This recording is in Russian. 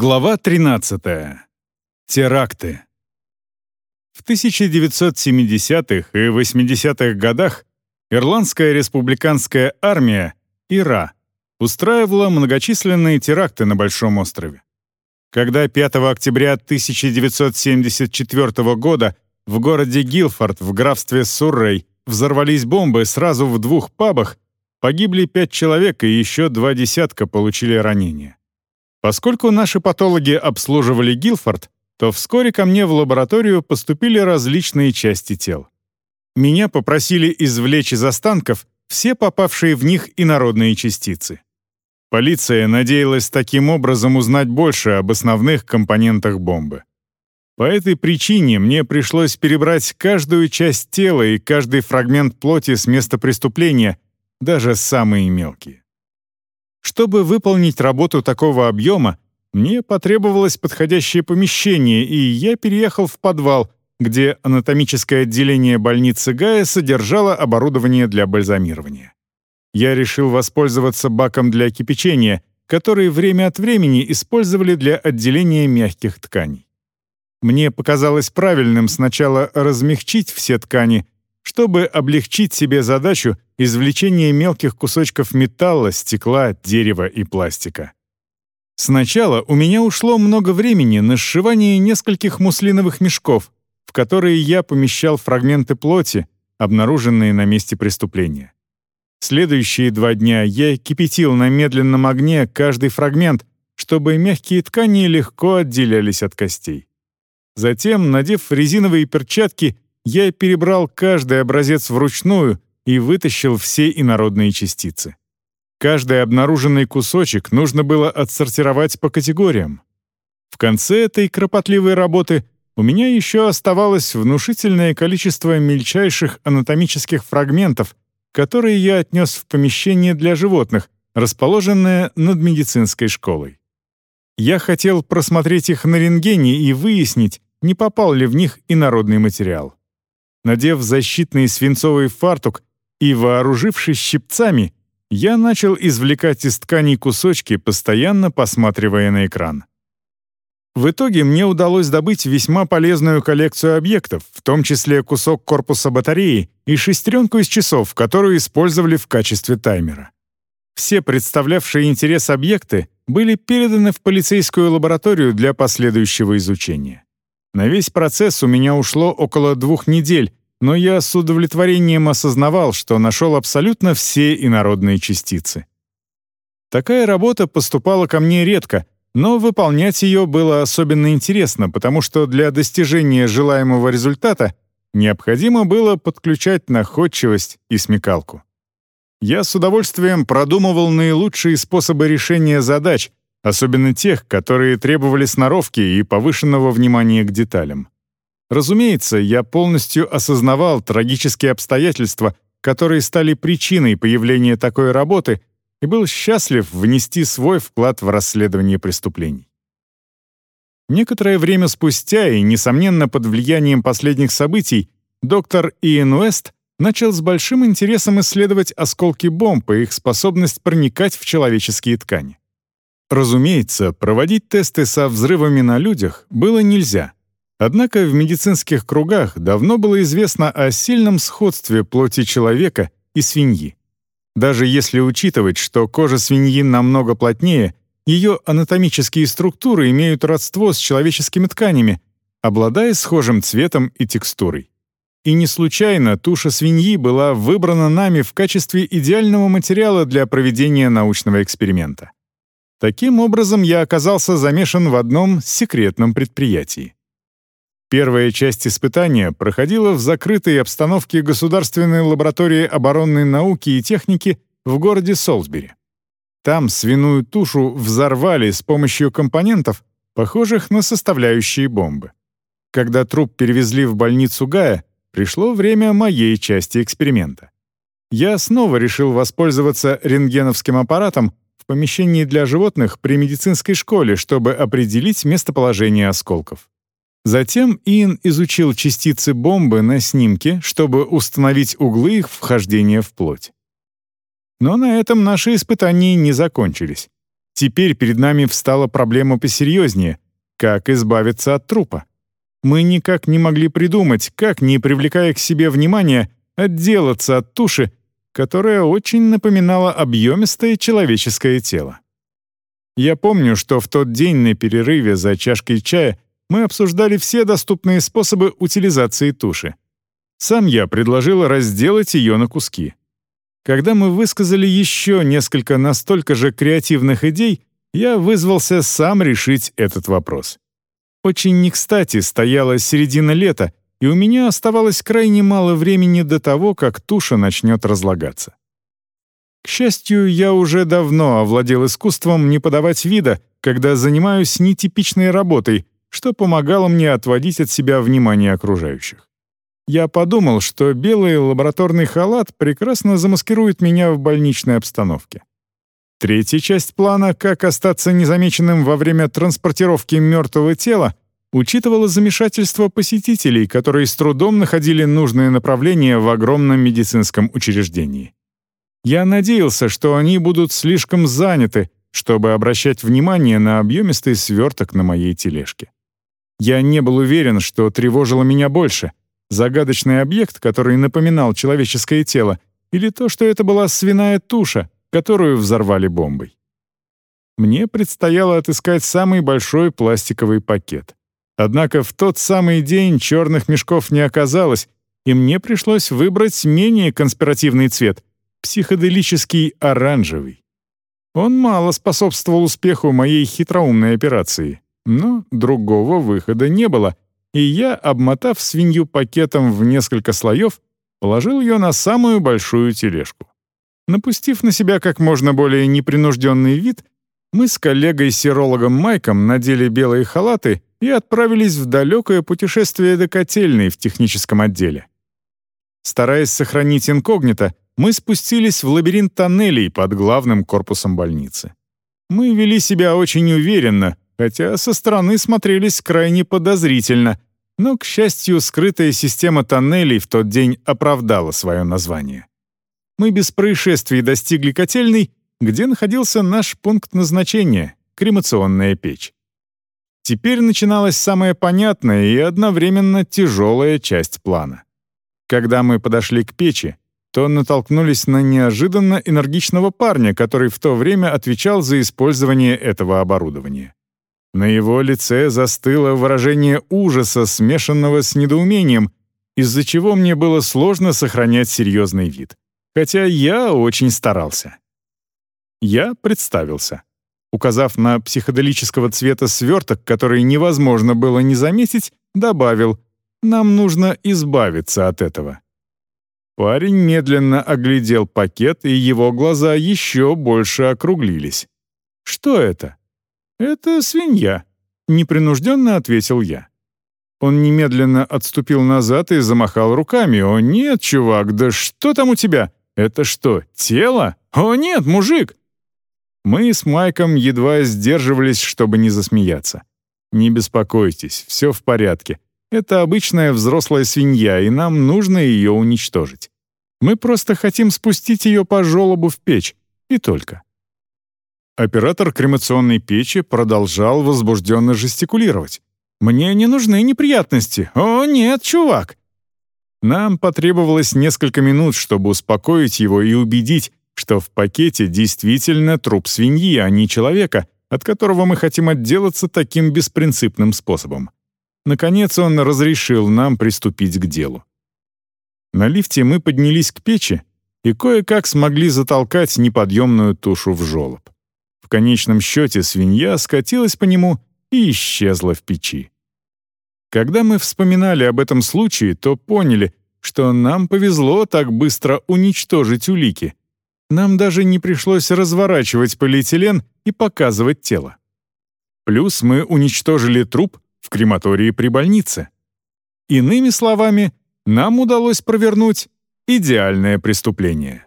Глава 13. Теракты. В 1970-х и 80-х годах Ирландская республиканская армия, ИРА, устраивала многочисленные теракты на Большом острове. Когда 5 октября 1974 года в городе Гилфорд в графстве Суррей взорвались бомбы сразу в двух пабах, погибли пять человек и еще два десятка получили ранения. Поскольку наши патологи обслуживали Гилфорд, то вскоре ко мне в лабораторию поступили различные части тел. Меня попросили извлечь из останков все попавшие в них инородные частицы. Полиция надеялась таким образом узнать больше об основных компонентах бомбы. По этой причине мне пришлось перебрать каждую часть тела и каждый фрагмент плоти с места преступления, даже самые мелкие. Чтобы выполнить работу такого объема, мне потребовалось подходящее помещение, и я переехал в подвал, где анатомическое отделение больницы Гая содержало оборудование для бальзамирования. Я решил воспользоваться баком для кипячения, который время от времени использовали для отделения мягких тканей. Мне показалось правильным сначала размягчить все ткани, чтобы облегчить себе задачу извлечения мелких кусочков металла, стекла, дерева и пластика. Сначала у меня ушло много времени на сшивание нескольких муслиновых мешков, в которые я помещал фрагменты плоти, обнаруженные на месте преступления. Следующие два дня я кипятил на медленном огне каждый фрагмент, чтобы мягкие ткани легко отделялись от костей. Затем, надев резиновые перчатки, я перебрал каждый образец вручную и вытащил все инородные частицы. Каждый обнаруженный кусочек нужно было отсортировать по категориям. В конце этой кропотливой работы у меня еще оставалось внушительное количество мельчайших анатомических фрагментов, которые я отнес в помещение для животных, расположенное над медицинской школой. Я хотел просмотреть их на рентгене и выяснить, не попал ли в них инородный материал. Надев защитный свинцовый фартук и вооружившись щипцами, я начал извлекать из тканей кусочки, постоянно посматривая на экран. В итоге мне удалось добыть весьма полезную коллекцию объектов, в том числе кусок корпуса батареи и шестеренку из часов, которую использовали в качестве таймера. Все представлявшие интерес объекты были переданы в полицейскую лабораторию для последующего изучения. На весь процесс у меня ушло около двух недель, но я с удовлетворением осознавал, что нашел абсолютно все инородные частицы. Такая работа поступала ко мне редко, но выполнять ее было особенно интересно, потому что для достижения желаемого результата необходимо было подключать находчивость и смекалку. Я с удовольствием продумывал наилучшие способы решения задач, особенно тех, которые требовали сноровки и повышенного внимания к деталям. Разумеется, я полностью осознавал трагические обстоятельства, которые стали причиной появления такой работы, и был счастлив внести свой вклад в расследование преступлений. Некоторое время спустя и, несомненно, под влиянием последних событий, доктор Иэн Уэст начал с большим интересом исследовать осколки бомб и их способность проникать в человеческие ткани. Разумеется, проводить тесты со взрывами на людях было нельзя. Однако в медицинских кругах давно было известно о сильном сходстве плоти человека и свиньи. Даже если учитывать, что кожа свиньи намного плотнее, ее анатомические структуры имеют родство с человеческими тканями, обладая схожим цветом и текстурой. И не случайно туша свиньи была выбрана нами в качестве идеального материала для проведения научного эксперимента. Таким образом, я оказался замешан в одном секретном предприятии. Первая часть испытания проходила в закрытой обстановке Государственной лаборатории оборонной науки и техники в городе Солсбери. Там свиную тушу взорвали с помощью компонентов, похожих на составляющие бомбы. Когда труп перевезли в больницу Гая, пришло время моей части эксперимента. Я снова решил воспользоваться рентгеновским аппаратом, помещении для животных при медицинской школе, чтобы определить местоположение осколков. Затем Иэн изучил частицы бомбы на снимке, чтобы установить углы их вхождения в плоть. Но на этом наши испытания не закончились. Теперь перед нами встала проблема посерьезнее — как избавиться от трупа. Мы никак не могли придумать, как, не привлекая к себе внимания, отделаться от туши, которая очень напоминала объемистое человеческое тело. Я помню, что в тот день на перерыве за чашкой чая мы обсуждали все доступные способы утилизации туши. Сам я предложил разделать ее на куски. Когда мы высказали еще несколько настолько же креативных идей, я вызвался сам решить этот вопрос. Очень не кстати стояла середина лета, и у меня оставалось крайне мало времени до того, как туша начнет разлагаться. К счастью, я уже давно овладел искусством не подавать вида, когда занимаюсь нетипичной работой, что помогало мне отводить от себя внимание окружающих. Я подумал, что белый лабораторный халат прекрасно замаскирует меня в больничной обстановке. Третья часть плана «Как остаться незамеченным во время транспортировки мертвого тела» учитывала замешательство посетителей, которые с трудом находили нужное направление в огромном медицинском учреждении. Я надеялся, что они будут слишком заняты, чтобы обращать внимание на объемистый сверток на моей тележке. Я не был уверен, что тревожило меня больше — загадочный объект, который напоминал человеческое тело, или то, что это была свиная туша, которую взорвали бомбой. Мне предстояло отыскать самый большой пластиковый пакет. Однако в тот самый день черных мешков не оказалось, и мне пришлось выбрать менее конспиративный цвет — психоделический оранжевый. Он мало способствовал успеху моей хитроумной операции, но другого выхода не было, и я, обмотав свинью пакетом в несколько слоев, положил ее на самую большую тележку. Напустив на себя как можно более непринужденный вид, мы с коллегой-серологом Майком надели белые халаты и отправились в далекое путешествие до котельной в техническом отделе. Стараясь сохранить инкогнито, мы спустились в лабиринт тоннелей под главным корпусом больницы. Мы вели себя очень уверенно, хотя со стороны смотрелись крайне подозрительно, но, к счастью, скрытая система тоннелей в тот день оправдала свое название. Мы без происшествий достигли котельной, где находился наш пункт назначения — кремационная печь. Теперь начиналась самая понятная и одновременно тяжелая часть плана. Когда мы подошли к печи, то натолкнулись на неожиданно энергичного парня, который в то время отвечал за использование этого оборудования. На его лице застыло выражение ужаса, смешанного с недоумением, из-за чего мне было сложно сохранять серьезный вид. Хотя я очень старался. Я представился. Указав на психоделического цвета сверток, который невозможно было не заметить, добавил «Нам нужно избавиться от этого». Парень медленно оглядел пакет, и его глаза еще больше округлились. «Что это?» «Это свинья», — непринужденно ответил я. Он немедленно отступил назад и замахал руками. «О нет, чувак, да что там у тебя? Это что, тело? О нет, мужик, мы с Майком едва сдерживались, чтобы не засмеяться. «Не беспокойтесь, все в порядке. Это обычная взрослая свинья, и нам нужно ее уничтожить. Мы просто хотим спустить ее по желобу в печь, и только». Оператор кремационной печи продолжал возбужденно жестикулировать. «Мне не нужны неприятности. О, нет, чувак!» Нам потребовалось несколько минут, чтобы успокоить его и убедить, что в пакете действительно труп свиньи, а не человека, от которого мы хотим отделаться таким беспринципным способом. Наконец он разрешил нам приступить к делу. На лифте мы поднялись к печи и кое-как смогли затолкать неподъемную тушу в жолоб. В конечном счете свинья скатилась по нему и исчезла в печи. Когда мы вспоминали об этом случае, то поняли, что нам повезло так быстро уничтожить улики, нам даже не пришлось разворачивать полиэтилен и показывать тело. Плюс мы уничтожили труп в крематории при больнице. Иными словами, нам удалось провернуть идеальное преступление.